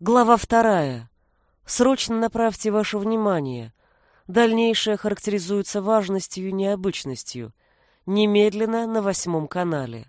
Глава вторая. Срочно направьте ваше внимание. Дальнейшее характеризуется важностью и необычностью. Немедленно на восьмом канале.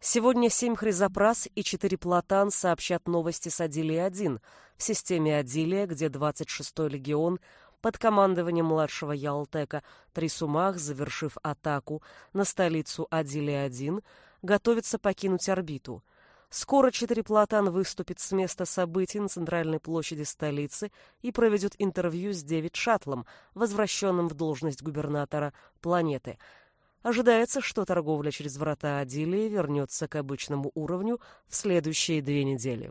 Сегодня семь хризопрас и четыре платан сообщат новости с Адилии-1 в системе Адилия, где 26-й легион под командованием младшего Ялтека Трисумах, завершив атаку на столицу Адилия-1, готовится покинуть орбиту – Скоро Четыреплатан выступит с места событий на центральной площади столицы и проведет интервью с Дэвид Шаттлом, возвращенным в должность губернатора планеты. Ожидается, что торговля через врата Адилии вернется к обычному уровню в следующие две недели.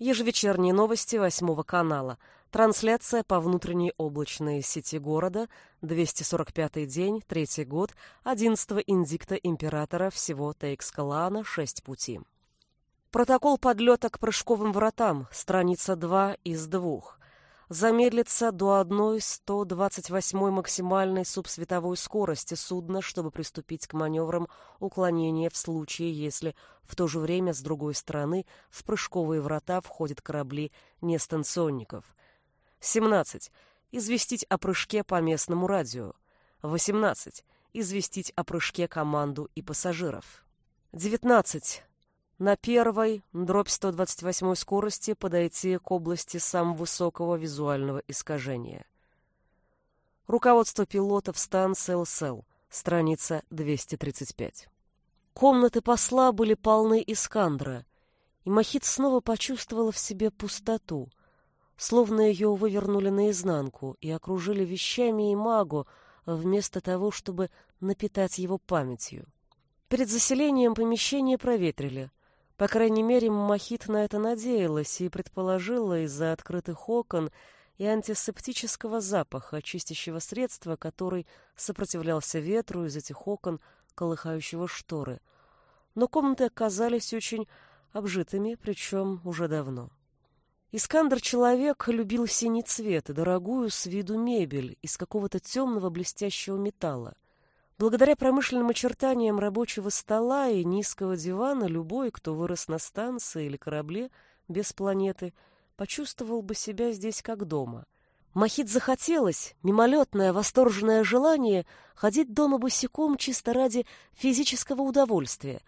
Ежевечерние новости восьмого канала. Трансляция по внутренней облачной сети города. 245-й день, третий год, 11-го индикта императора всего Тейкскалана, шесть пути. Протокол подлета к прыжковым вратам, страница 2 из 2. Замедлиться до 1,128 максимальной субсветовой скорости судна, чтобы приступить к маневрам уклонения в случае, если в то же время с другой стороны в прыжковые врата входят корабли нестанционников. 17. Известить о прыжке по местному радио. 18. Известить о прыжке команду и пассажиров. 19 на первой, дробь 128 скорости, подойти к области самого высокого визуального искажения. Руководство пилотов станции ЛСЛ, страница 235. Комнаты посла были полны Искандра, и Махит снова почувствовала в себе пустоту, словно ее вывернули наизнанку и окружили вещами и магу, вместо того, чтобы напитать его памятью. Перед заселением помещение проветрили — по крайней мере, Махит на это надеялась и предположила из-за открытых окон и антисептического запаха, чистящего средства, который сопротивлялся ветру из этих окон, колыхающего шторы. Но комнаты оказались очень обжитыми, причем уже давно. Искандр-человек любил синий цвет и дорогую с виду мебель из какого-то темного блестящего металла. Благодаря промышленным очертаниям рабочего стола и низкого дивана любой, кто вырос на станции или корабле без планеты, почувствовал бы себя здесь как дома. Махит захотелось, мимолетное восторженное желание ходить дома босиком чисто ради физического удовольствия.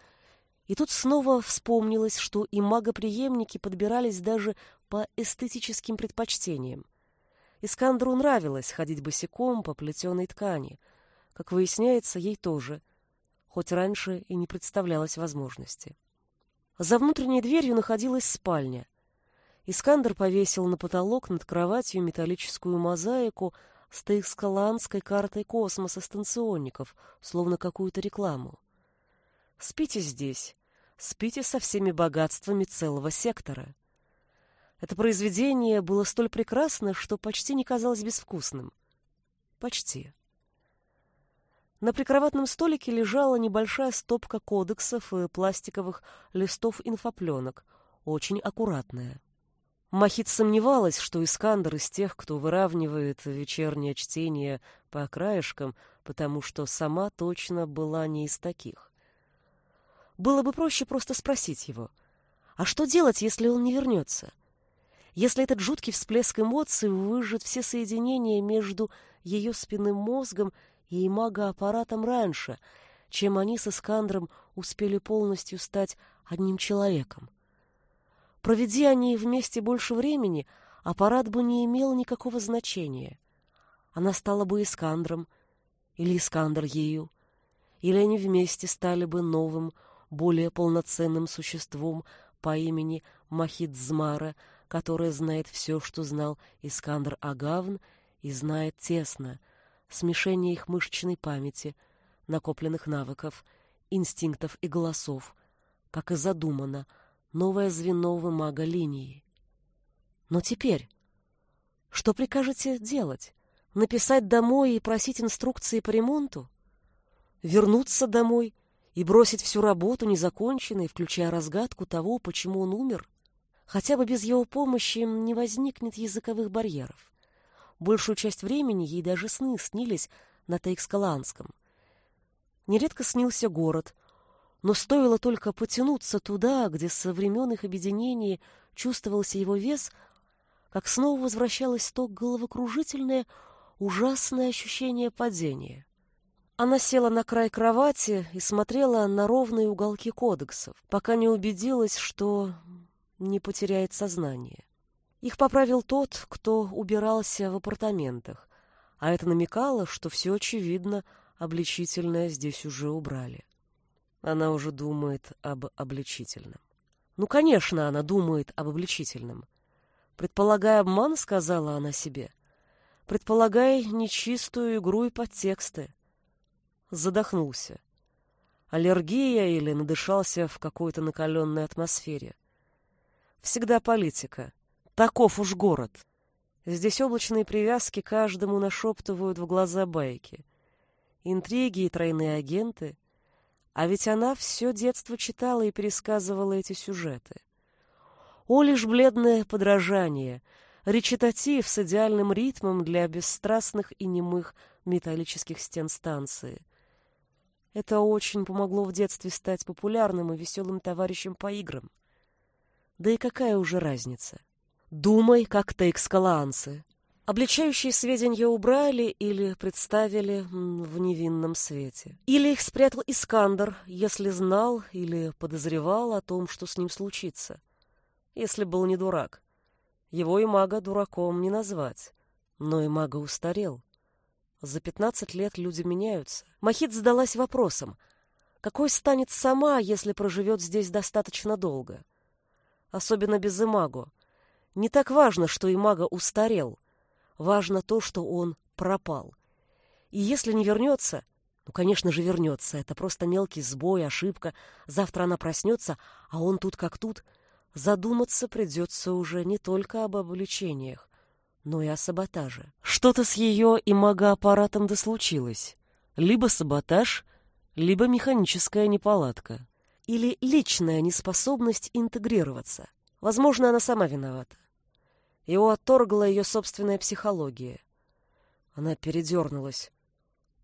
И тут снова вспомнилось, что и магоприемники подбирались даже по эстетическим предпочтениям. Искандру нравилось ходить босиком по плетеной ткани — как выясняется, ей тоже, хоть раньше и не представлялось возможности. За внутренней дверью находилась спальня. Искандер повесил на потолок над кроватью металлическую мозаику с тейкскаланской картой космоса станционников, словно какую-то рекламу. «Спите здесь, спите со всеми богатствами целого сектора». Это произведение было столь прекрасно, что почти не казалось безвкусным. Почти. На прикроватном столике лежала небольшая стопка кодексов и пластиковых листов инфопленок, очень аккуратная. Махит сомневалась, что Искандер из тех, кто выравнивает вечернее чтение по краешкам, потому что сама точно была не из таких. Было бы проще просто спросить его, а что делать, если он не вернется? Если этот жуткий всплеск эмоций выжжет все соединения между ее спинным мозгом и магоаппаратом раньше, чем они с Искандром успели полностью стать одним человеком. Проведи они вместе больше времени, аппарат бы не имел никакого значения. Она стала бы Искандром, или Искандр ею, или они вместе стали бы новым, более полноценным существом по имени Махидзмара, которое знает все, что знал Искандр Агавн, и знает тесно — смешение их мышечной памяти, накопленных навыков, инстинктов и голосов, как и задумано, новое звено в мага-линии. Но теперь, что прикажете делать? Написать домой и просить инструкции по ремонту? Вернуться домой и бросить всю работу незаконченной, включая разгадку того, почему он умер? Хотя бы без его помощи не возникнет языковых барьеров. Большую часть времени ей даже сны снились на Тейкскаланском. Нередко снился город, Но стоило только потянуться туда, где со времен их объединения чувствовался его вес, как снова возвращалось то головокружительное, ужасное ощущение падения. Она села на край кровати и смотрела на ровные уголки кодексов, пока не убедилась, что не потеряет сознание. Их поправил тот, кто убирался в апартаментах, а это намекало, что все очевидно, обличительное здесь уже убрали. Она уже думает об обличительном. Ну, конечно, она думает об обличительном. Предполагая обман, сказала она себе. Предполагая нечистую игру и подтексты задохнулся. Аллергия или надышался в какой-то накаленной атмосфере. Всегда политика. Таков уж город. Здесь облачные привязки каждому нашептывают в глаза байки. Интриги и тройные агенты. А ведь она все детство читала и пересказывала эти сюжеты. О, лишь бледное подражание, речитатив с идеальным ритмом для бесстрастных и немых металлических стен станции — это очень помогло в детстве стать популярным и веселым товарищем по играм. Да и какая уже разница? Думай, как тейкскалаанцы. Обличающие сведения убрали или представили в невинном свете. Или их спрятал Искандер, если знал или подозревал о том, что с ним случится. Если был не дурак. Его и мага дураком не назвать. Но и мага устарел. За пятнадцать лет люди меняются. Махит задалась вопросом, какой станет сама, если проживет здесь достаточно долго? Особенно без Имаго. Не так важно, что Имаго устарел. Важно то, что он пропал. И если не вернется, ну, конечно же, вернется. Это просто мелкий сбой, ошибка. Завтра она проснется, а он тут как тут. Задуматься придется уже не только об обличениях, но и о саботаже. Что-то с ее и магоаппаратом да случилось. Либо саботаж, либо механическая неполадка. Или личная неспособность интегрироваться. Возможно, она сама виновата. Его отторгла ее собственная психология. Она передернулась.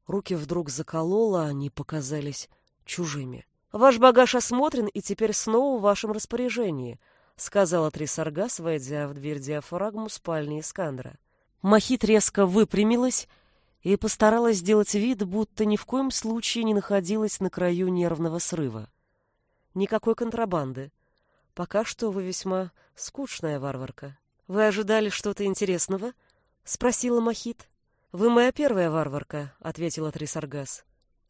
Руки вдруг заколола, они показались чужими. «Ваш багаж осмотрен и теперь снова в вашем распоряжении», — сказала Трисаргас, войдя в дверь диафрагму спальни Искандра. Махит резко выпрямилась и постаралась сделать вид, будто ни в коем случае не находилась на краю нервного срыва. Никакой контрабанды. Пока что вы весьма скучная варварка. Вы ожидали что-то интересного? спросила Махит. Вы моя первая варварка, ответила Трисаргас.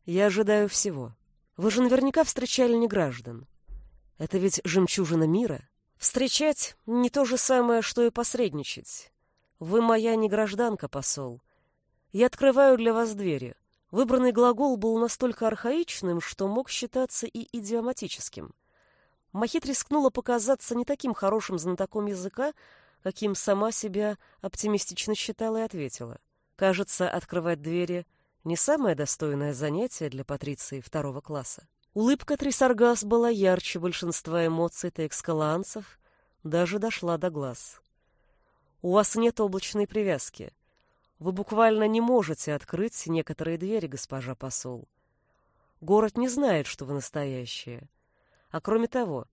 Я ожидаю всего. Вы же наверняка встречали неграждан. Это ведь жемчужина мира. Встречать не то же самое, что и посредничать. Вы моя не гражданка, посол. Я открываю для вас двери. Выбранный глагол был настолько архаичным, что мог считаться и идиоматическим. Махит рискнула показаться не таким хорошим знатоком языка, каким сама себя оптимистично считала и ответила. Кажется, открывать двери — не самое достойное занятие для патриции второго класса. Улыбка Трисаргас была ярче большинства эмоций текскаланцев, даже дошла до глаз. У вас нет облачной привязки. Вы буквально не можете открыть некоторые двери, госпожа посол. Город не знает, что вы настоящая. А кроме того,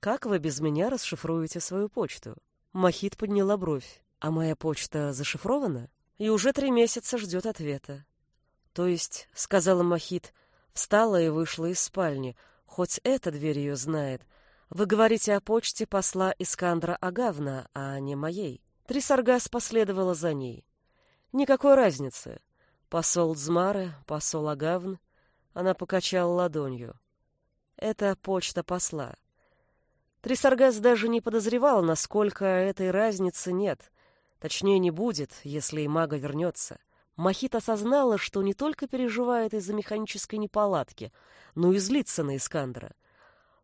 как вы без меня расшифруете свою почту? Махит подняла бровь. А моя почта зашифрована? И уже три месяца ждет ответа. То есть, сказала Махит, — Встала и вышла из спальни. Хоть эта дверь ее знает. Вы говорите о почте посла Искандра Агавна, а не моей. Трисаргас последовала за ней. Никакой разницы. Посол Дзмары, посол Агавн. Она покачала ладонью. Это почта посла. Трисаргас даже не подозревал, насколько этой разницы нет. Точнее, не будет, если и мага вернется. Махит осознала, что не только переживает из-за механической неполадки, но и злится на Искандера.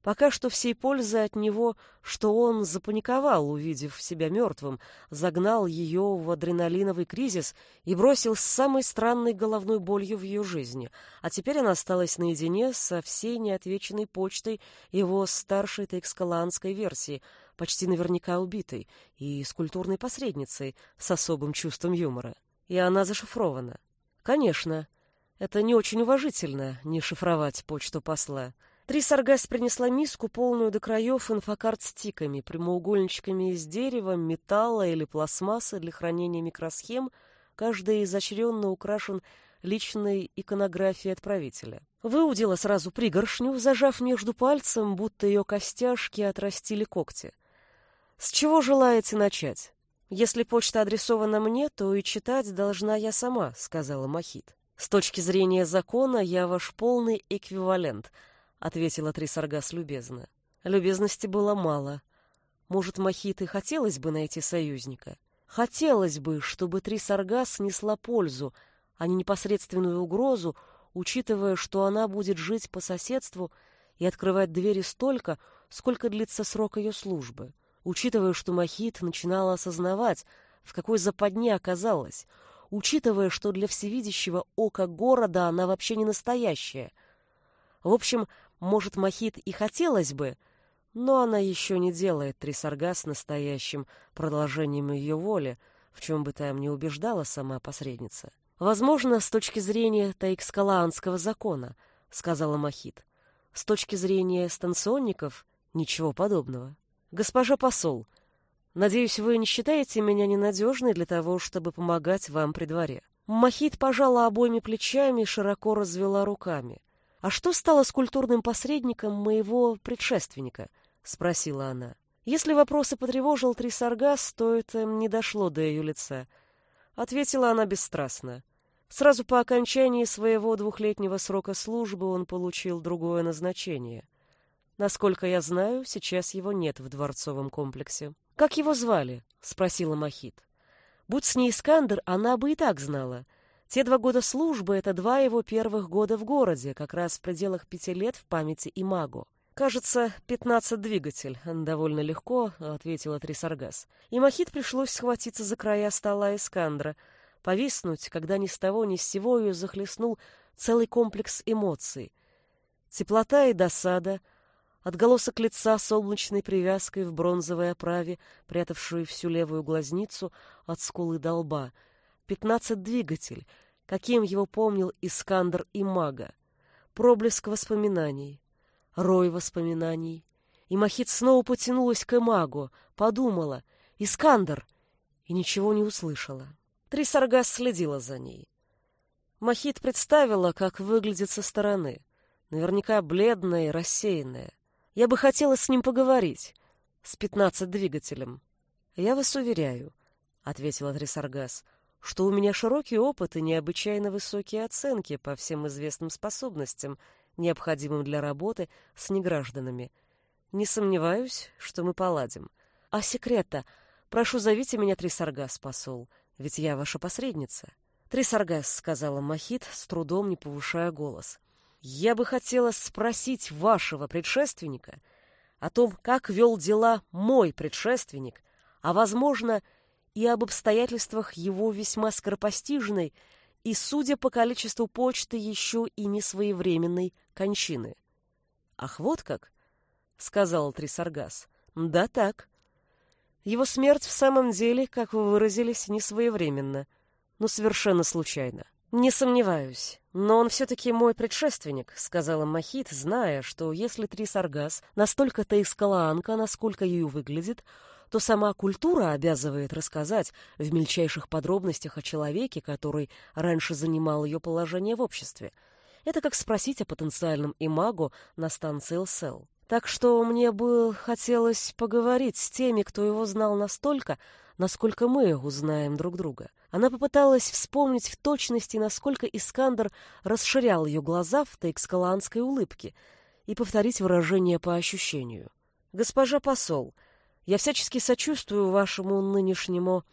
Пока что всей пользы от него, что он запаниковал, увидев себя мертвым, загнал ее в адреналиновый кризис и бросил с самой странной головной болью в ее жизни, а теперь она осталась наедине со всей неотвеченной почтой его старшей тейкскаланской версии, почти наверняка убитой, и с культурной посредницей с особым чувством юмора и она зашифрована. Конечно, это не очень уважительно не шифровать почту посла. Трисаргас принесла миску, полную до краев инфокарт с тиками, прямоугольничками из дерева, металла или пластмассы для хранения микросхем, каждый изощренно украшен личной иконографией отправителя. Выудила сразу пригоршню, зажав между пальцем, будто ее костяшки отрастили когти. «С чего желаете начать?» «Если почта адресована мне, то и читать должна я сама», — сказала Махит. «С точки зрения закона я ваш полный эквивалент», — ответила Трисаргас любезно. Любезности было мало. Может, Махит и хотелось бы найти союзника. Хотелось бы, чтобы Трисаргас несла пользу, а не непосредственную угрозу, учитывая, что она будет жить по соседству и открывать двери столько, сколько длится срок ее службы, учитывая, что Махит начинала осознавать, в какой западне оказалась, учитывая, что для всевидящего ока города она вообще не настоящая. В общем, может, Махит и хотелось бы, но она еще не делает Трисаргас настоящим продолжением ее воли, в чем бы там не убеждала сама посредница. Возможно, с точки зрения Таикскалаанского закона, сказала Махит. С точки зрения станционников ничего подобного. Госпожа посол, надеюсь, вы не считаете меня ненадежной для того, чтобы помогать вам при дворе. Махит пожала обоими плечами и широко развела руками. А что стало с культурным посредником моего предшественника? спросила она. Если вопросы потревожил Трисаргас, то это не дошло до ее лица — ответила она бесстрастно. Сразу по окончании своего двухлетнего срока службы он получил другое назначение. Насколько я знаю, сейчас его нет в дворцовом комплексе. Как его звали? спросила Махит. Будь с ней Искандер, она бы и так знала. Те два года службы — это два его первых года в городе, как раз в пределах пяти лет в памяти Имаго. «Кажется, пятнадцать двигатель», — довольно легко ответила Трисаргас. И Махит пришлось схватиться за края стола Искандра, повиснуть, когда ни с того ни с сего ее захлестнул целый комплекс эмоций. Теплота и досада, отголосок лица с облачной привязкой в бронзовой оправе, прятавшую всю левую глазницу от скулы до лба. Пятнадцать двигатель, каким его помнил Искандр и Мага. Проблеск воспоминаний, рой воспоминаний. И Махит снова потянулась к Эмагу, подумала «Искандер!» и ничего не услышала. Трисаргас следила за ней. Махит представила, как выглядит со стороны. Наверняка бледная и рассеянная. Я бы хотела с ним поговорить. С пятнадцать двигателем. Я вас уверяю, — ответила Трисаргас, — что у меня широкий опыт и необычайно высокие оценки по всем известным способностям — необходимым для работы с негражданами. Не сомневаюсь, что мы поладим. А секрета, прошу, зовите меня Трисаргас, посол, ведь я ваша посредница. Трисаргас, сказала Махит, с трудом не повышая голос. Я бы хотела спросить вашего предшественника о том, как вел дела мой предшественник, а, возможно, и об обстоятельствах его весьма скоропостижной и, судя по количеству почты, еще и несвоевременной кончины. «Ах, вот как!» — сказал Трисаргас. «Да так. Его смерть в самом деле, как вы выразились, несвоевременно, но совершенно случайно. Не сомневаюсь, но он все-таки мой предшественник», — сказала Махит, зная, что если Трисаргас настолько-то искалаанка, насколько ее выглядит, то сама культура обязывает рассказать в мельчайших подробностях о человеке, который раньше занимал ее положение в обществе. Это как спросить о потенциальном имагу на станции ЛСЛ. Так что мне бы хотелось поговорить с теми, кто его знал настолько, насколько мы узнаем друг друга. Она попыталась вспомнить в точности, насколько Искандер расширял ее глаза в тейкскаланской улыбке и повторить выражение по ощущению. «Госпожа посол», я всячески сочувствую вашему нынешнему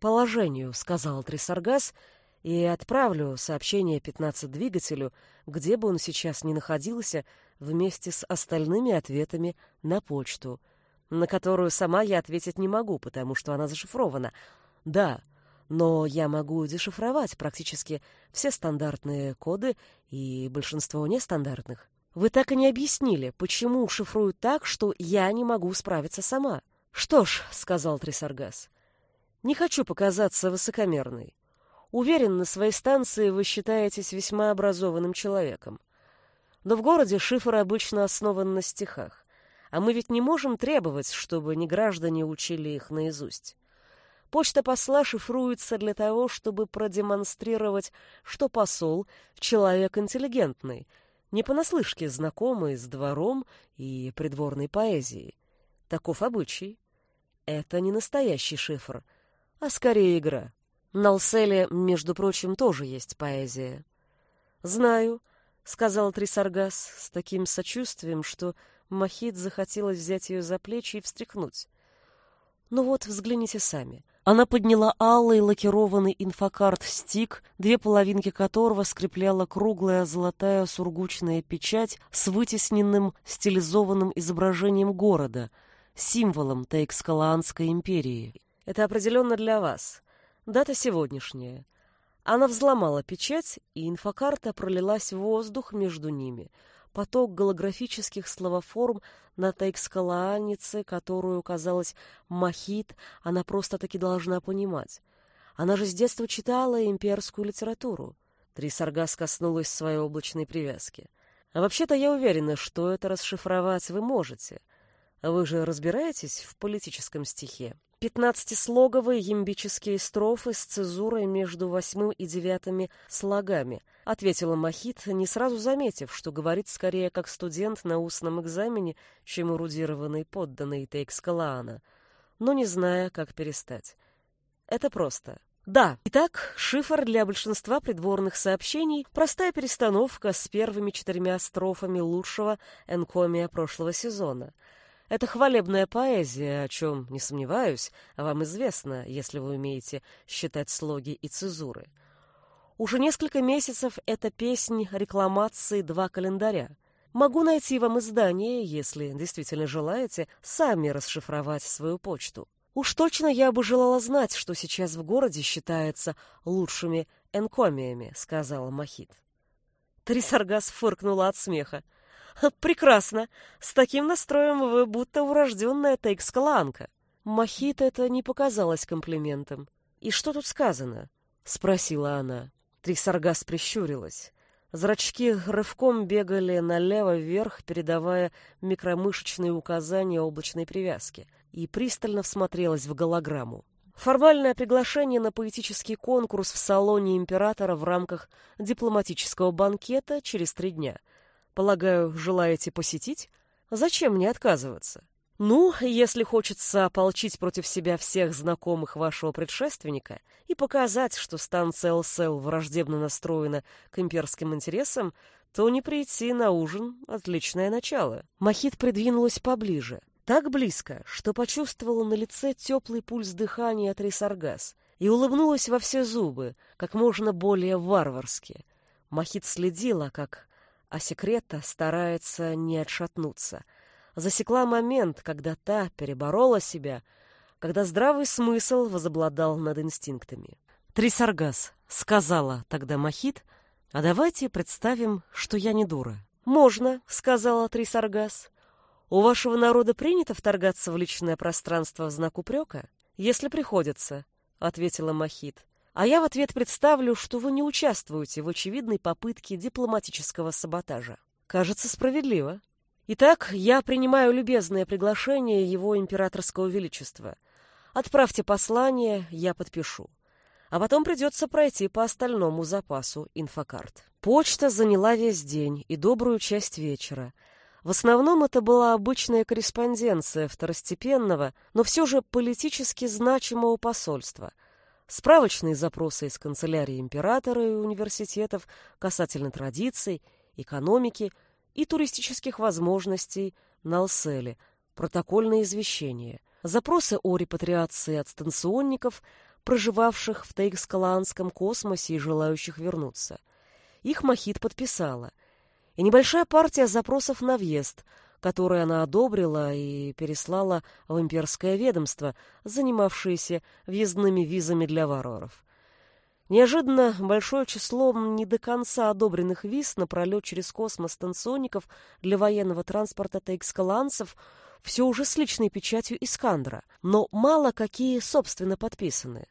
положению, сказал Трисаргас, и отправлю сообщение 15 двигателю, где бы он сейчас ни находился, вместе с остальными ответами на почту, на которую сама я ответить не могу, потому что она зашифрована. Да, но я могу дешифровать практически все стандартные коды и большинство нестандартных. Вы так и не объяснили, почему шифруют так, что я не могу справиться сама. Что ж, сказал Трисаргас, не хочу показаться высокомерной. Уверен, на своей станции вы считаетесь весьма образованным человеком. Но в городе шифр обычно основан на стихах. А мы ведь не можем требовать, чтобы неграждане учили их наизусть. Почта посла шифруется для того, чтобы продемонстрировать, что посол — человек интеллигентный, не понаслышке знакомый с двором и придворной поэзией. Таков обычай. Это не настоящий шифр, а скорее игра. На Алселе, между прочим, тоже есть поэзия. «Знаю», — сказал Трисаргас с таким сочувствием, что Махид захотелось взять ее за плечи и встряхнуть. «Ну вот, взгляните сами». Она подняла алый лакированный инфокарт-стик, две половинки которого скрепляла круглая золотая сургучная печать с вытесненным стилизованным изображением города, символом Тейкскалаанской империи. «Это определенно для вас. Дата сегодняшняя». Она взломала печать, и инфокарта пролилась в воздух между ними — поток голографических словоформ на тайкскалаанице, которую, казалось, Махит, она просто-таки должна понимать. Она же с детства читала имперскую литературу. Трисаргас коснулась своей облачной привязки. А вообще-то я уверена, что это расшифровать вы можете. Вы же разбираетесь в политическом стихе? Пятнадцатислоговые ямбические строфы с цезурой между восьмым и девятыми слогами, ответила Махит, не сразу заметив, что говорит скорее как студент на устном экзамене, чем эрудированный подданный Тейкскалаана, но не зная, как перестать. Это просто. Да, итак, шифр для большинства придворных сообщений — простая перестановка с первыми четырьмя строфами лучшего энкомия прошлого сезона — это хвалебная поэзия, о чем, не сомневаюсь, вам известно, если вы умеете считать слоги и цезуры. Уже несколько месяцев эта песнь рекламации «Два календаря». Могу найти вам издание, если действительно желаете, сами расшифровать свою почту. Уж точно я бы желала знать, что сейчас в городе считается лучшими энкомиями, сказала Махит. Трисаргас фыркнула от смеха. Прекрасно. С таким настроем вы будто урожденная тейкскаланка. Махит это не показалось комплиментом. И что тут сказано? Спросила она. Трисаргас прищурилась. Зрачки рывком бегали налево-вверх, передавая микромышечные указания облачной привязки, и пристально всмотрелась в голограмму. Формальное приглашение на поэтический конкурс в салоне императора в рамках дипломатического банкета через три дня — Полагаю, желаете посетить? Зачем мне отказываться? Ну, если хочется ополчить против себя всех знакомых вашего предшественника и показать, что станция ЛСЛ враждебно настроена к имперским интересам, то не прийти на ужин — отличное начало. Махит придвинулась поближе, так близко, что почувствовала на лице теплый пульс дыхания от Рисаргас и улыбнулась во все зубы, как можно более варварски. Махит следила, как а секрета старается не отшатнуться. Засекла момент, когда та переборола себя, когда здравый смысл возобладал над инстинктами. «Трисаргас», — сказала тогда Махит, — «а давайте представим, что я не дура». «Можно», — сказала Трисаргас. «У вашего народа принято вторгаться в личное пространство в знак упрека?» «Если приходится», — ответила Махит а я в ответ представлю, что вы не участвуете в очевидной попытке дипломатического саботажа. Кажется, справедливо. Итак, я принимаю любезное приглашение его императорского величества. Отправьте послание, я подпишу. А потом придется пройти по остальному запасу инфокарт. Почта заняла весь день и добрую часть вечера. В основном это была обычная корреспонденция второстепенного, но все же политически значимого посольства — справочные запросы из канцелярии императора и университетов касательно традиций, экономики и туристических возможностей на Алселе, протокольные извещения, запросы о репатриации от станционников, проживавших в Тейгскалаанском космосе и желающих вернуться. Их Махит подписала. И небольшая партия запросов на въезд – которые она одобрила и переслала в имперское ведомство, занимавшееся въездными визами для варваров. Неожиданно большое число не до конца одобренных виз на пролет через космос станционников для военного транспорта тейкскаланцев все уже с личной печатью Искандра, но мало какие собственно подписаны.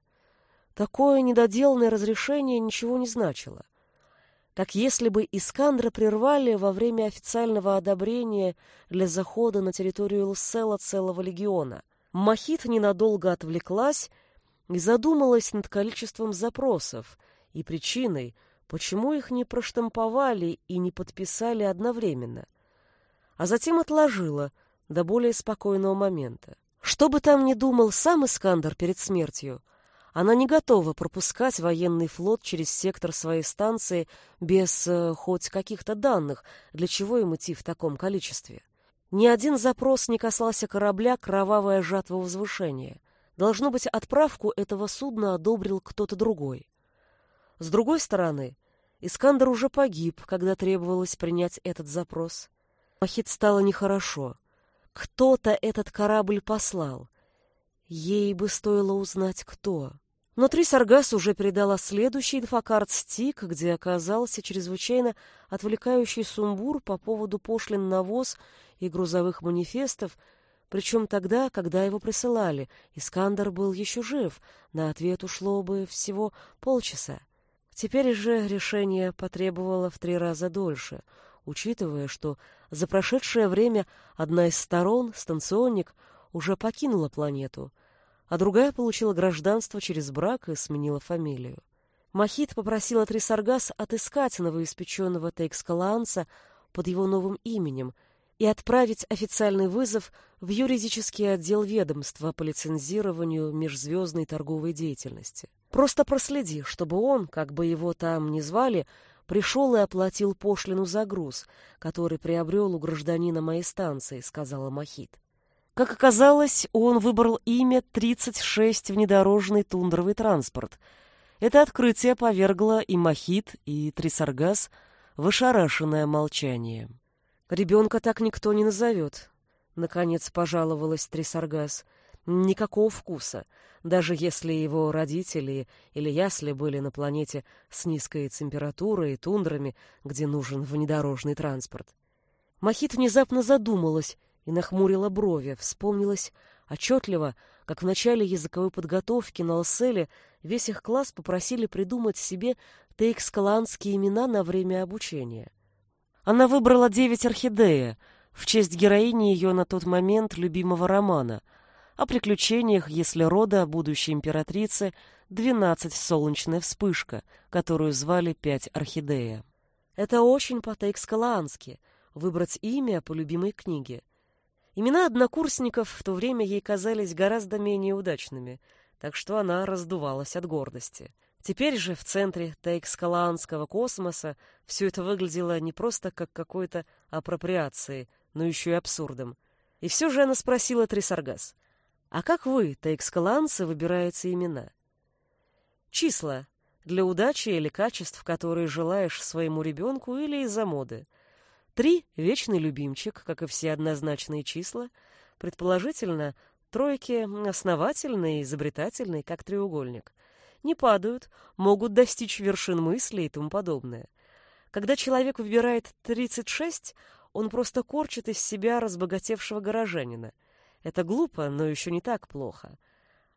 Такое недоделанное разрешение ничего не значило. Как если бы Искандра прервали во время официального одобрения для захода на территорию Лсела целого легиона. Махит ненадолго отвлеклась и задумалась над количеством запросов и причиной, почему их не проштамповали и не подписали одновременно. А затем отложила до более спокойного момента. Что бы там ни думал сам Искандер перед смертью, она не готова пропускать военный флот через сектор своей станции без э, хоть каких-то данных, для чего им идти в таком количестве. Ни один запрос не касался корабля «Кровавая жатва возвышения». Должно быть, отправку этого судна одобрил кто-то другой. С другой стороны, Искандер уже погиб, когда требовалось принять этот запрос. Махит стало нехорошо. Кто-то этот корабль послал. Ей бы стоило узнать, кто. Но Трисаргас уже передала следующий инфокарт Стик, где оказался чрезвычайно отвлекающий сумбур по поводу пошлин на ВОЗ и грузовых манифестов, причем тогда, когда его присылали, Искандер был еще жив, на ответ ушло бы всего полчаса. Теперь же решение потребовало в три раза дольше — учитывая, что за прошедшее время одна из сторон, станционник, уже покинула планету, а другая получила гражданство через брак и сменила фамилию. Махит попросила Трисаргас отыскать новоиспеченного Тейкскалаанца под его новым именем и отправить официальный вызов в юридический отдел ведомства по лицензированию межзвездной торговой деятельности. Просто проследи, чтобы он, как бы его там ни звали, пришел и оплатил пошлину за груз, который приобрел у гражданина моей станции, сказала Махит. Как оказалось, он выбрал имя 36 внедорожный тундровый транспорт. Это открытие повергло и Махит, и Трисаргас в ошарашенное молчание. «Ребенка так никто не назовет», — наконец пожаловалась Трисаргас. «Никакого вкуса даже если его родители или ясли были на планете с низкой температурой и тундрами, где нужен внедорожный транспорт. Махит внезапно задумалась и нахмурила брови, вспомнилась отчетливо, как в начале языковой подготовки на Лселе весь их класс попросили придумать себе тейкскаланские имена на время обучения. Она выбрала девять орхидея в честь героини ее на тот момент любимого романа — о приключениях, если рода будущей императрицы двенадцать солнечная вспышка, которую звали Пять Орхидея. Это очень по-тейкскалаански — выбрать имя по любимой книге. Имена однокурсников в то время ей казались гораздо менее удачными, так что она раздувалась от гордости. Теперь же в центре тейкскалаанского космоса все это выглядело не просто как какой-то апроприацией, но еще и абсурдом. И все же она спросила Трисаргас — а как вы, таэкскаланцы, выбираете имена? Числа. Для удачи или качеств, которые желаешь своему ребенку или из-за моды. Три — вечный любимчик, как и все однозначные числа. Предположительно, тройки — основательные, изобретательные, как треугольник. Не падают, могут достичь вершин мысли и тому подобное. Когда человек выбирает 36, он просто корчит из себя разбогатевшего горожанина — это глупо, но еще не так плохо.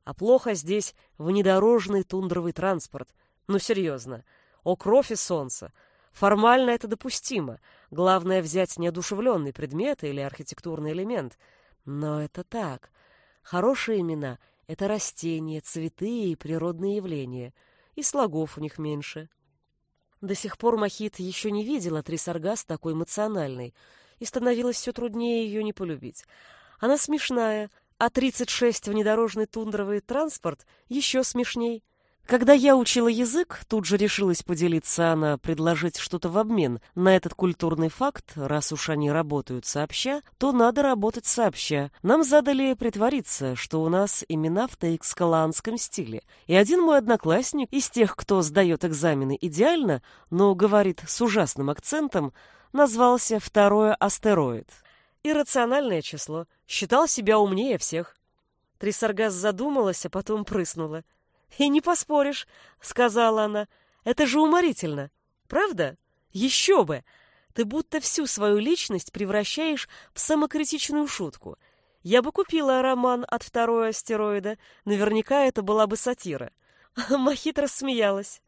А плохо здесь внедорожный тундровый транспорт. Ну, серьезно. О, кровь и солнце. Формально это допустимо. Главное взять неодушевленный предмет или архитектурный элемент. Но это так. Хорошие имена — это растения, цветы и природные явления. И слогов у них меньше. До сих пор Махит еще не видела Трисаргас такой эмоциональной, и становилось все труднее ее не полюбить. Она смешная, а 36 внедорожный тундровый транспорт еще смешней. Когда я учила язык, тут же решилась поделиться она, предложить что-то в обмен на этот культурный факт, раз уж они работают сообща, то надо работать сообща. Нам задали притвориться, что у нас имена в таикскаланском стиле. И один мой одноклассник из тех, кто сдает экзамены идеально, но говорит с ужасным акцентом, назвался «Второе астероид». Иррациональное число. Считал себя умнее всех. Трисаргас задумалась, а потом прыснула. «И не поспоришь», — сказала она. «Это же уморительно. Правда? Еще бы! Ты будто всю свою личность превращаешь в самокритичную шутку. Я бы купила роман от второго астероида. Наверняка это была бы сатира». Махит рассмеялась.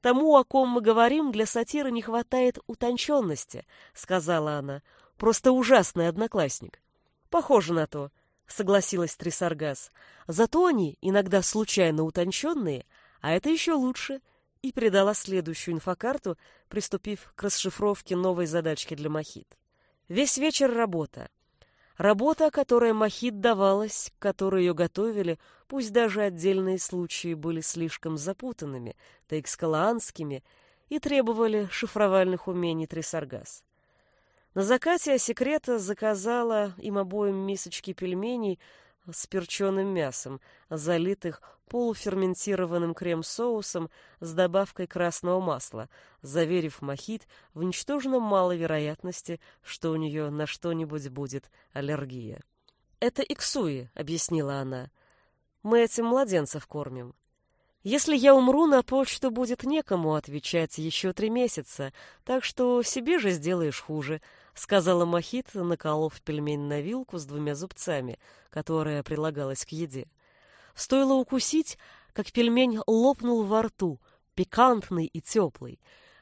«Тому, о ком мы говорим, для сатиры не хватает утонченности», — сказала она. «Просто ужасный одноклассник». «Похоже на то», — согласилась Трисаргас. «Зато они иногда случайно утонченные, а это еще лучше», и придала следующую инфокарту, приступив к расшифровке новой задачки для Махит. Весь вечер работа. Работа, которая Махит давалась, к которой ее готовили, пусть даже отдельные случаи были слишком запутанными, таэкскалаанскими и требовали шифровальных умений Трисаргас. На закате секрета заказала им обоим мисочки пельменей с перченым мясом, залитых полуферментированным крем-соусом с добавкой красного масла, заверив Махит в ничтожно малой вероятности, что у нее на что-нибудь будет аллергия. «Это иксуи», — объяснила она. «Мы этим младенцев кормим. Если я умру, на почту будет некому отвечать еще три месяца, так что себе же сделаешь хуже», — сказала Махит, наколов пельмень на вилку с двумя зубцами, которая прилагалась к еде. Стоило укусить, как пельмень лопнул во рту, пикантный и теплый.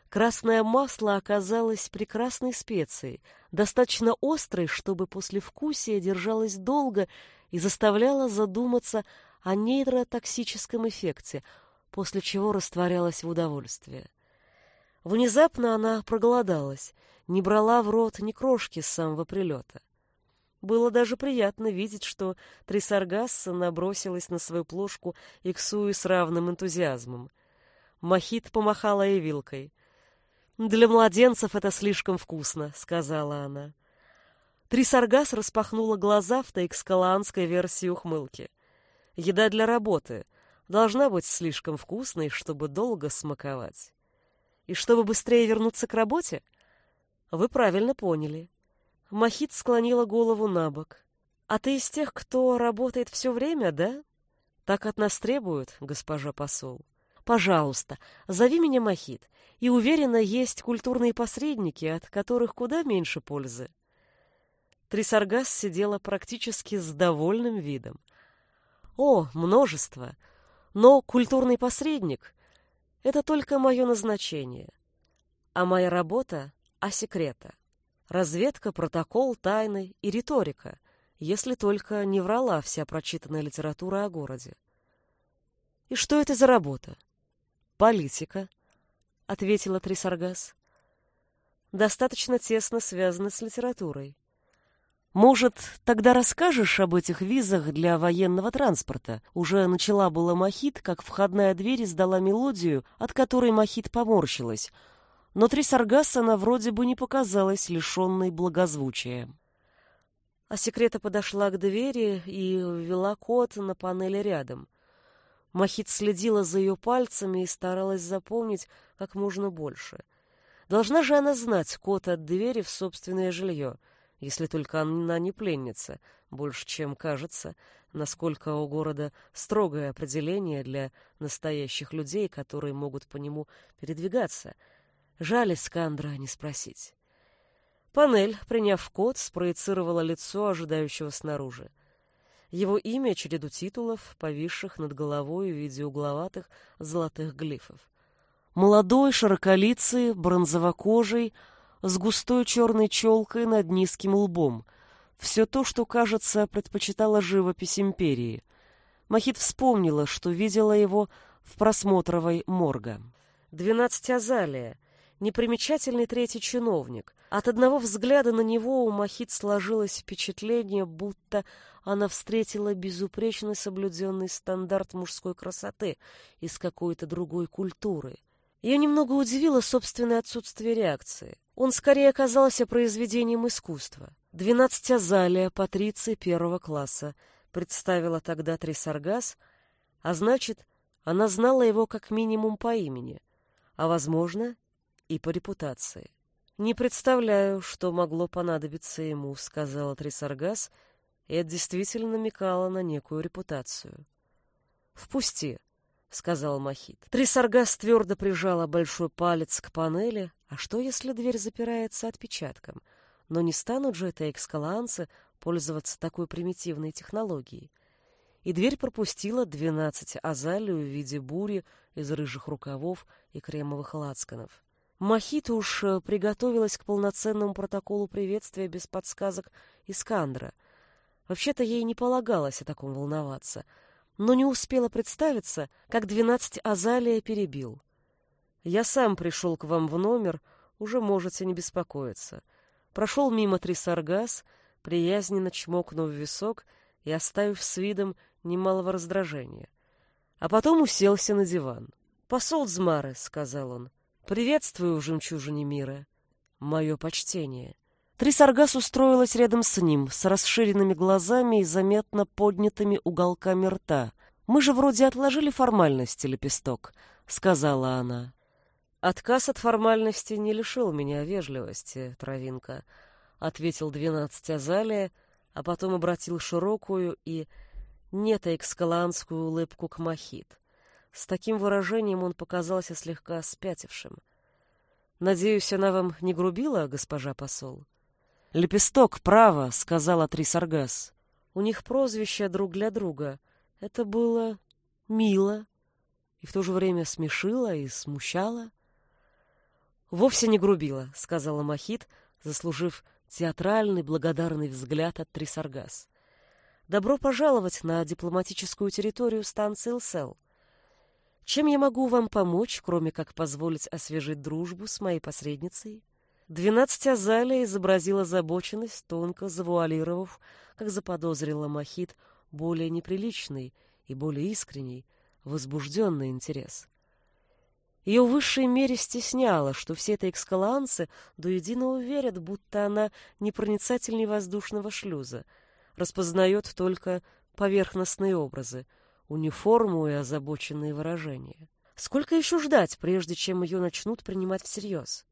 Красное масло оказалось прекрасной специей, достаточно острой, чтобы послевкусие держалось долго и заставляло задуматься о нейротоксическом эффекте, после чего растворялась в удовольствии. Внезапно она проголодалась, не брала в рот ни крошки с самого прилета. Было даже приятно видеть, что Трисаргасса набросилась на свою плошку Иксуи с равным энтузиазмом. Махит помахала ей вилкой. «Для младенцев это слишком вкусно», — сказала она. Трисаргас распахнула глаза в таикскалаанской версии ухмылки. «Еда для работы. Должна быть слишком вкусной, чтобы долго смаковать. И чтобы быстрее вернуться к работе? Вы правильно поняли. Махит склонила голову на бок. «А ты из тех, кто работает все время, да? Так от нас требуют, госпожа посол. Пожалуйста, зови меня Махит, и уверена, есть культурные посредники, от которых куда меньше пользы». Трисаргас сидела практически с довольным видом. «О, множество! Но культурный посредник — это только мое назначение, а моя работа — о секрета. Разведка, протокол, тайны и риторика, если только не врала вся прочитанная литература о городе. «И что это за работа?» «Политика», — ответила Трисаргас. «Достаточно тесно связана с литературой. Может, тогда расскажешь об этих визах для военного транспорта? Уже начала была Махит, как входная дверь издала мелодию, от которой Махит поморщилась — но Трисаргас она вроде бы не показалась лишенной благозвучия. А секрета подошла к двери и ввела код на панели рядом. Махит следила за ее пальцами и старалась запомнить как можно больше. Должна же она знать код от двери в собственное жилье, если только она не пленница, больше, чем кажется, насколько у города строгое определение для настоящих людей, которые могут по нему передвигаться — Жаль Искандра не спросить. Панель, приняв код, спроецировала лицо ожидающего снаружи. Его имя — череду титулов, повисших над головой в виде угловатых золотых глифов. Молодой, широколицый, бронзовокожий, с густой черной челкой над низким лбом. Все то, что, кажется, предпочитала живопись империи. Махит вспомнила, что видела его в просмотровой морга. «Двенадцать Азалия», непримечательный третий чиновник. От одного взгляда на него у Махит сложилось впечатление, будто она встретила безупречно соблюденный стандарт мужской красоты из какой-то другой культуры. Ее немного удивило собственное отсутствие реакции. Он скорее оказался произведением искусства. «Двенадцать Азалия, патриции первого класса», представила тогда Трисаргас, а значит, она знала его как минимум по имени, а, возможно, и по репутации. «Не представляю, что могло понадобиться ему», — сказала Трисаргас, и это действительно намекало на некую репутацию. «Впусти», — сказал Махит. Трисаргас твердо прижала большой палец к панели. А что, если дверь запирается отпечатком? Но не станут же это экскаланцы пользоваться такой примитивной технологией. и дверь пропустила двенадцать азалию в виде бури из рыжих рукавов и кремовых лацканов. Махита уж э, приготовилась к полноценному протоколу приветствия без подсказок Искандра. Вообще-то ей не полагалось о таком волноваться, но не успела представиться, как двенадцать азалия перебил. «Я сам пришел к вам в номер, уже можете не беспокоиться». Прошел мимо Трисаргас, приязненно чмокнув в висок и оставив с видом немалого раздражения. А потом уселся на диван. «Посол Дзмары», — сказал он, — «приветствую в жемчужине мира. Мое почтение». Трисаргас устроилась рядом с ним, с расширенными глазами и заметно поднятыми уголками рта. «Мы же вроде отложили формальности, лепесток», — сказала она. «Отказ от формальности не лишил меня вежливости, травинка», — ответил двенадцать Азалия, а потом обратил широкую и нетоэкскаланскую улыбку к Махит. С таким выражением он показался слегка спятившим. «Надеюсь, она вам не грубила, госпожа посол?» «Лепесток, право», — сказала Трисаргас. У них прозвище друг для друга. Это было мило и в то же время смешило и смущало. «Вовсе не грубила», — сказала Махит, заслужив театральный благодарный взгляд от Трисаргас. Добро пожаловать на дипломатическую территорию станции ЛСЛ. Чем я могу вам помочь, кроме как позволить освежить дружбу с моей посредницей? Двенадцать Азалия изобразила озабоченность, тонко завуалировав, как заподозрила Махит, более неприличный и более искренний, возбужденный интерес. Ее в высшей мере стесняло, что все эти экскаланцы до единого верят, будто она непроницательней воздушного шлюза — распознает только поверхностные образы, униформу и озабоченные выражения. Сколько еще ждать, прежде чем ее начнут принимать всерьез?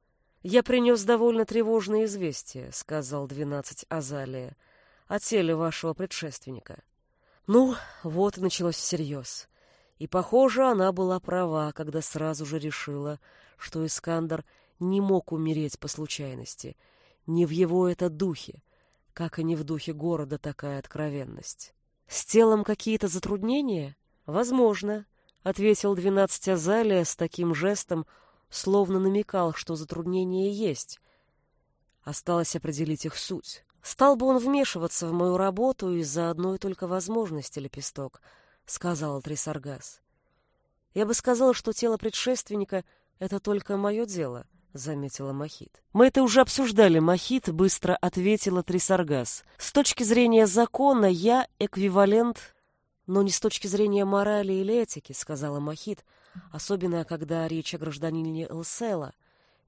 «Я принес довольно тревожное известие», — сказал двенадцать Азалия, — «о теле вашего предшественника». Ну, вот и началось всерьез. И, похоже, она была права, когда сразу же решила, что Искандер не мог умереть по случайности, не в его это духе, как и не в духе города такая откровенность. С телом какие-то затруднения? Возможно, ответил двенадцать Азалия с таким жестом, словно намекал, что затруднения есть. Осталось определить их суть. Стал бы он вмешиваться в мою работу из-за одной только возможности, лепесток, сказал Трисаргас. Я бы сказал, что тело предшественника — это только мое дело — заметила Махит. Мы это уже обсуждали, Махит быстро ответила Трисаргас. С точки зрения закона я эквивалент, но не с точки зрения морали или этики, сказала Махит, особенно когда речь о гражданине Элсела,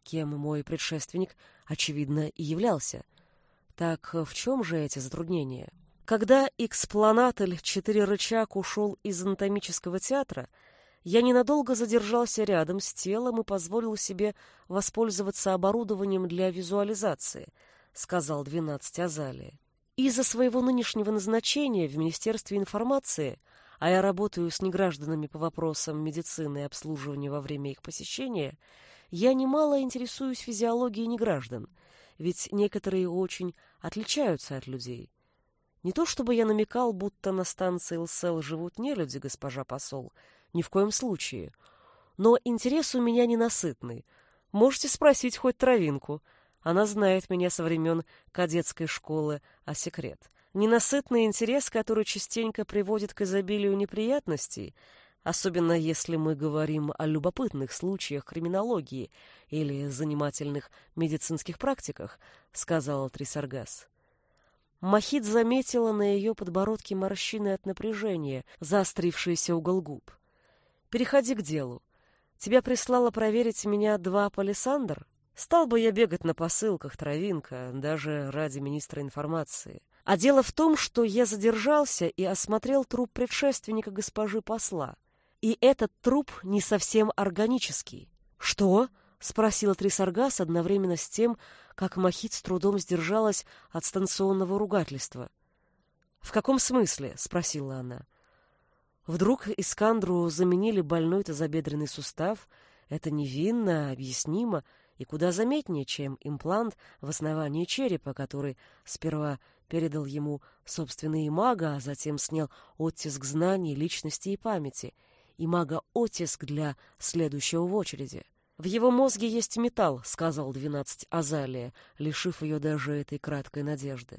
кем мой предшественник, очевидно, и являлся. Так в чем же эти затруднения? Когда экспланатель четыре рычаг ушел из анатомического театра, я ненадолго задержался рядом с телом и позволил себе воспользоваться оборудованием для визуализации, сказал 12 Азалия. Из-за своего нынешнего назначения в Министерстве информации, а я работаю с негражданами по вопросам медицины и обслуживания во время их посещения, я немало интересуюсь физиологией неграждан, ведь некоторые очень отличаются от людей. Не то чтобы я намекал, будто на станции ЛСЛ живут не люди, госпожа посол, — ни в коем случае. Но интерес у меня ненасытный. Можете спросить хоть травинку. Она знает меня со времен кадетской школы, а секрет. Ненасытный интерес, который частенько приводит к изобилию неприятностей, особенно если мы говорим о любопытных случаях криминологии или занимательных медицинских практиках, сказала Трисаргас. Махит заметила на ее подбородке морщины от напряжения, заострившийся угол губ. Переходи к делу. Тебя прислала проверить меня два палисандр? Стал бы я бегать на посылках, травинка, даже ради министра информации. А дело в том, что я задержался и осмотрел труп предшественника госпожи посла. И этот труп не совсем органический. Что? спросила Трисаргас одновременно с тем, как Махит с трудом сдержалась от станционного ругательства. В каком смысле? спросила она. Вдруг Искандру заменили больной тазобедренный сустав. Это невинно, объяснимо и куда заметнее, чем имплант в основании черепа, который сперва передал ему собственные мага, а затем снял оттиск знаний, личности и памяти, и мага-оттиск для следующего в очереди. «В его мозге есть металл», — сказал двенадцать Азалия, лишив ее даже этой краткой надежды.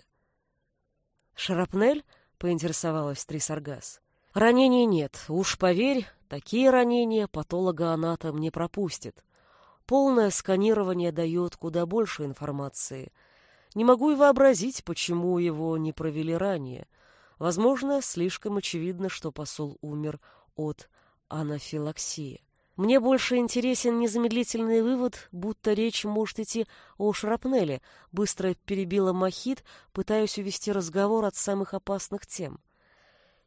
«Шарапнель?» — поинтересовалась Трисаргас. «Ранений нет. Уж поверь, такие ранения патологоанатом не пропустит. Полное сканирование дает куда больше информации. Не могу и вообразить, почему его не провели ранее. Возможно, слишком очевидно, что посол умер от анафилаксии. Мне больше интересен незамедлительный вывод, будто речь может идти о шрапнеле, быстро перебила Махит, пытаясь увести разговор от самых опасных тем.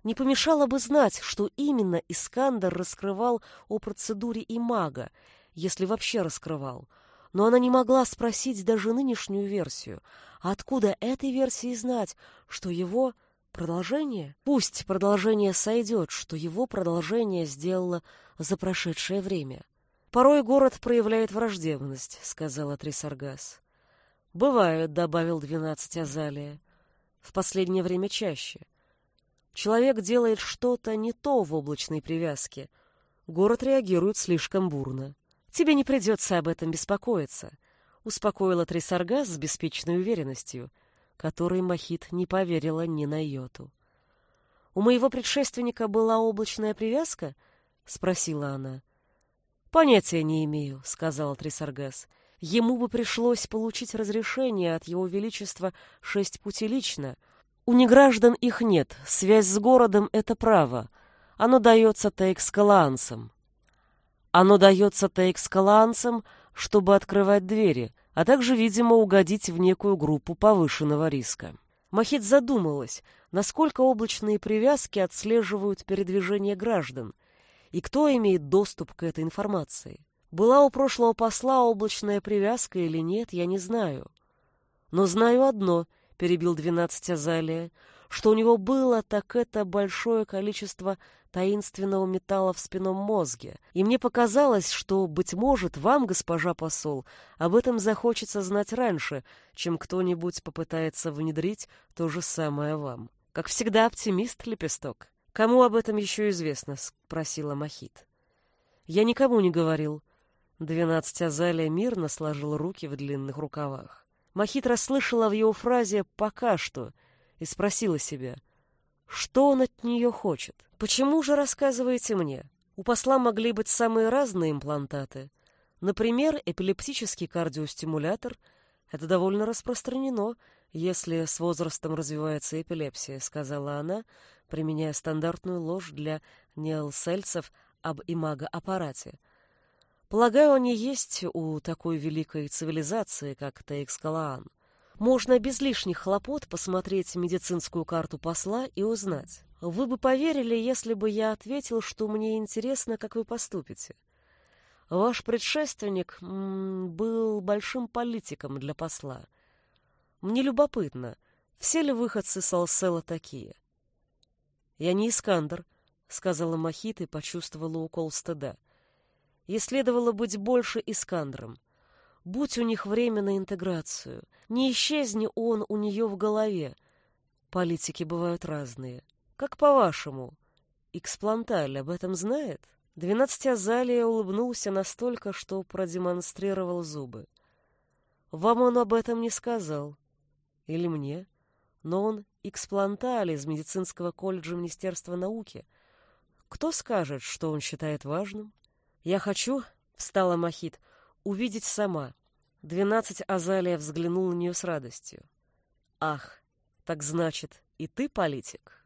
Не помешало бы знать, что именно Искандер раскрывал о процедуре и мага, если вообще раскрывал. Но она не могла спросить даже нынешнюю версию. А откуда этой версии знать, что его продолжение? Пусть продолжение сойдет, что его продолжение сделало за прошедшее время. Порой город проявляет враждебность, сказала Трисаргас. Бывает, добавил двенадцать Азалия. В последнее время чаще. Человек делает что-то не то в облачной привязке. Город реагирует слишком бурно. Тебе не придется об этом беспокоиться, успокоила Трисаргас с беспечной уверенностью, которой Махит не поверила ни на йоту. У моего предшественника была облачная привязка —— спросила она. «Понятия не имею», — сказал Трисаргас. «Ему бы пришлось получить разрешение от его величества шесть пути лично. У неграждан их нет, связь с городом — это право. Оно дается таэкскалаанцам. Оно дается таэкскалаанцам, чтобы открывать двери, а также, видимо, угодить в некую группу повышенного риска». Махит задумалась, насколько облачные привязки отслеживают передвижение граждан — и кто имеет доступ к этой информации. Была у прошлого посла облачная привязка или нет, я не знаю. Но знаю одно, перебил двенадцать Азалия, что у него было так это большое количество таинственного металла в спинном мозге, и мне показалось, что, быть может, вам, госпожа посол, об этом захочется знать раньше, чем кто-нибудь попытается внедрить то же самое вам. Как всегда, оптимист, Лепесток. «Кому об этом еще известно?» — спросила Махит. «Я никому не говорил». Двенадцать Азалия мирно сложил руки в длинных рукавах. Махит расслышала в его фразе «пока что» и спросила себя, что он от нее хочет. «Почему же рассказываете мне? У посла могли быть самые разные имплантаты. Например, эпилептический кардиостимулятор — это довольно распространено, если с возрастом развивается эпилепсия», — сказала она, применяя стандартную ложь для неэлсельцев об имаго-аппарате. Полагаю, они есть у такой великой цивилизации, как Тейкскалаан. Можно без лишних хлопот посмотреть медицинскую карту посла и узнать. Вы бы поверили, если бы я ответил, что мне интересно, как вы поступите. Ваш предшественник был большим политиком для посла. Мне любопытно, все ли выходцы с Алсела такие? «Я не Искандер», — сказала Махит и почувствовала укол стыда. Ей следовало быть больше Искандром. Будь у них время на интеграцию, не исчезни он у нее в голове. Политики бывают разные. Как по-вашему, Икспланталь об этом знает? Двенадцатиазалия улыбнулся настолько, что продемонстрировал зубы. Вам он об этом не сказал. Или мне? Но он экспланталь из медицинского колледжа Министерства науки. Кто скажет, что он считает важным? Я хочу, — встала Махит, — увидеть сама. Двенадцать Азалия взглянул на нее с радостью. Ах, так значит, и ты политик?